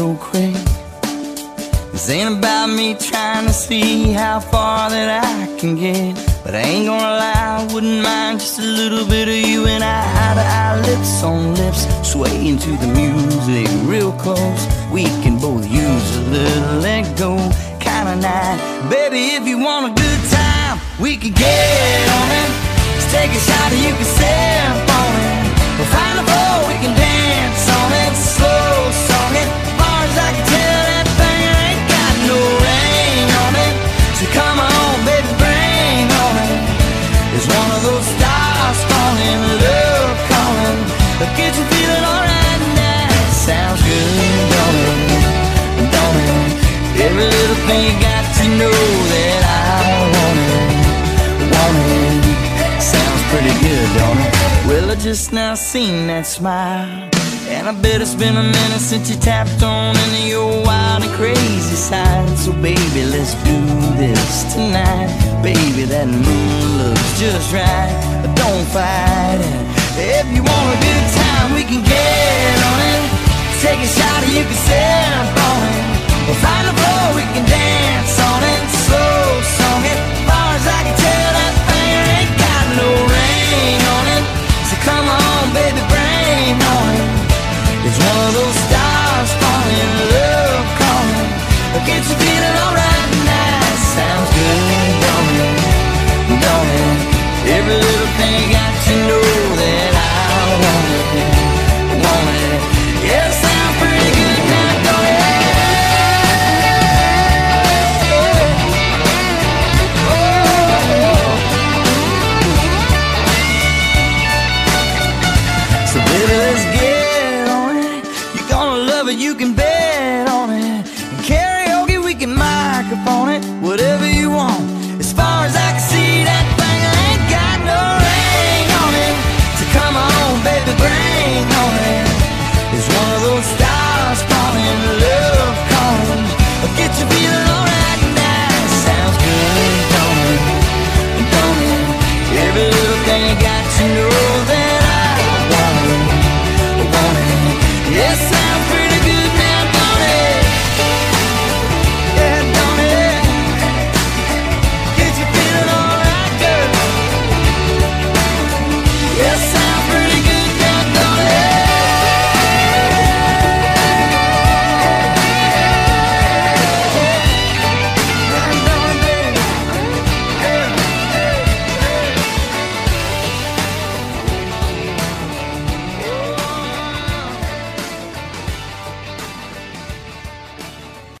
so quick. This ain't about me trying to see how far that I can get. But I ain't gonna lie, I wouldn't mind just a little bit of you and I, eye to eye, lips on lips, swaying to the music real close. We can both use a little let go kind of night. Baby, if you want a good time, we can get on it. Let's take a shot you can sip on it. We'll find a You got to know that I want it, want it. Sounds pretty good, don't it? Well, I just now seen that smile. And I bet it's been a minute since you tapped on into your wild and crazy side. So baby, let's do this tonight. Baby, that moon looks just right. But don't fight it. If you want a good microphone it. Whatever you want. As far as